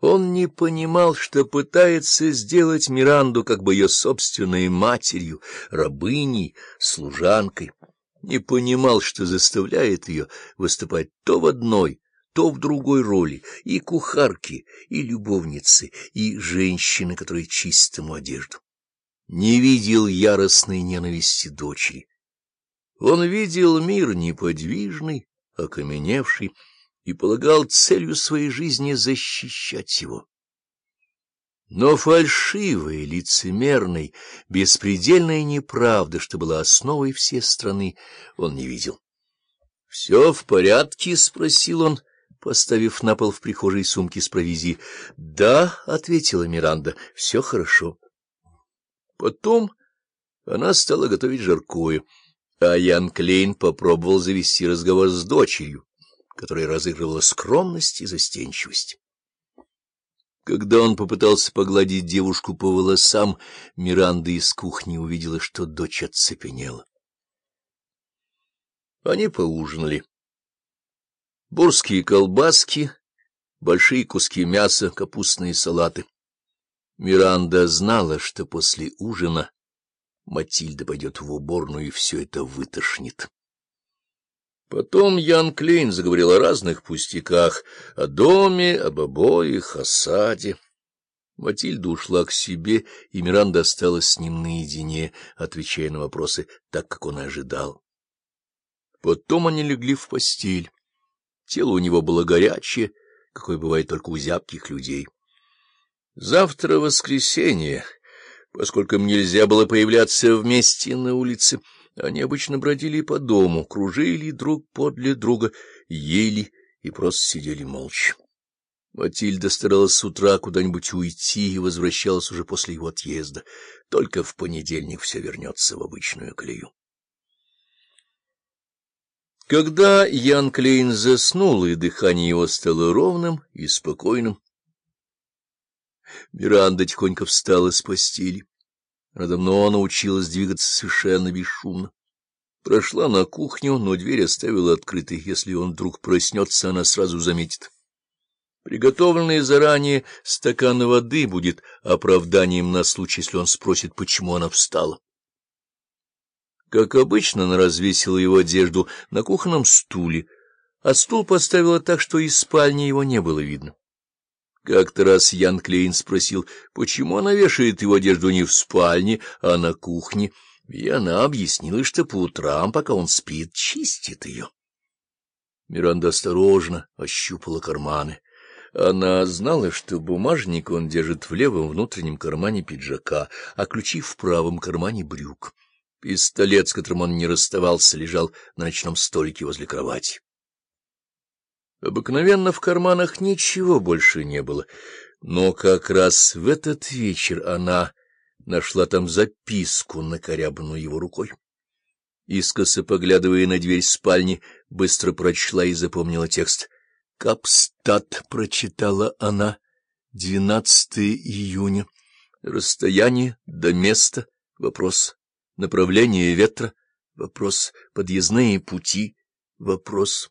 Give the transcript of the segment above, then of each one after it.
Он не понимал, что пытается сделать Миранду как бы ее собственной матерью, рабыней, служанкой. Не понимал, что заставляет ее выступать то в одной, то в другой роли, и кухарки, и любовницы, и женщины, которые чистят ему одежду. Не видел яростной ненависти дочери. Он видел мир неподвижный, окаменевший, и полагал целью своей жизни защищать его. Но фальшивой, лицемерной, беспредельной неправды, что была основой всей страны, он не видел. — Все в порядке? — спросил он, поставив на пол в прихожей сумки с провизией. — Да, — ответила Миранда, — все хорошо. Потом она стала готовить жаркое, а Ян Клейн попробовал завести разговор с дочерью которая разыгрывала скромность и застенчивость. Когда он попытался погладить девушку по волосам, Миранда из кухни увидела, что дочь оцепенела. Они поужинали. Бурские колбаски, большие куски мяса, капустные салаты. Миранда знала, что после ужина Матильда пойдет в уборную и все это вытошнит. Потом Ян Клейн заговорил о разных пустяках, о доме, об обоих, о саде. Матильда ушла к себе, и Миранда осталась с ним наедине, отвечая на вопросы так, как он и ожидал. Потом они легли в постель. Тело у него было горячее, какое бывает только у зябких людей. Завтра воскресенье, поскольку им нельзя было появляться вместе на улице, — они обычно бродили по дому, кружили друг подле друга, ели и просто сидели молча. Матильда старалась с утра куда-нибудь уйти и возвращалась уже после его отъезда. Только в понедельник все вернется в обычную колею. Когда Ян Клейн заснул, и дыхание его стало ровным и спокойным, Миранда тихонько встала с постели. Она давно научилась двигаться совершенно бесшумно. Прошла на кухню, но дверь оставила открытой. Если он вдруг проснется, она сразу заметит. Приготовленный заранее стакан воды будет оправданием на случай, если он спросит, почему она встала. Как обычно, она развесила его одежду на кухонном стуле, а стул поставила так, что из спальни его не было видно. Как-то раз Ян Клейн спросил, почему она вешает его одежду не в спальне, а на кухне, и она объяснила, что по утрам, пока он спит, чистит ее. Миранда осторожно ощупала карманы. Она знала, что бумажник он держит в левом внутреннем кармане пиджака, а ключи в правом кармане брюк. Пистолет, с которым он не расставался, лежал на ночном столике возле кровати. Обыкновенно в карманах ничего больше не было, но как раз в этот вечер она нашла там записку, накорябанную его рукой. Искоса, поглядывая на дверь спальни, быстро прочла и запомнила текст. «Капстат», — прочитала она, — «12 июня. Расстояние до места. Вопрос. Направление ветра. Вопрос. Подъездные пути. Вопрос».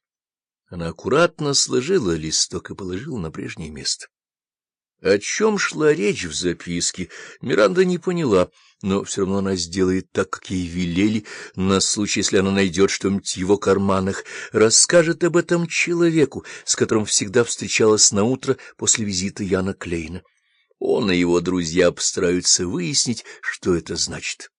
Она аккуратно сложила листок и положила на прежнее место. О чем шла речь в записке, Миранда не поняла, но все равно она сделает так, как ей велели, на случай, если она найдет что-нибудь в его карманах, расскажет об этом человеку, с которым всегда встречалась на утро после визита Яна Клейна. Он и его друзья постараются выяснить, что это значит.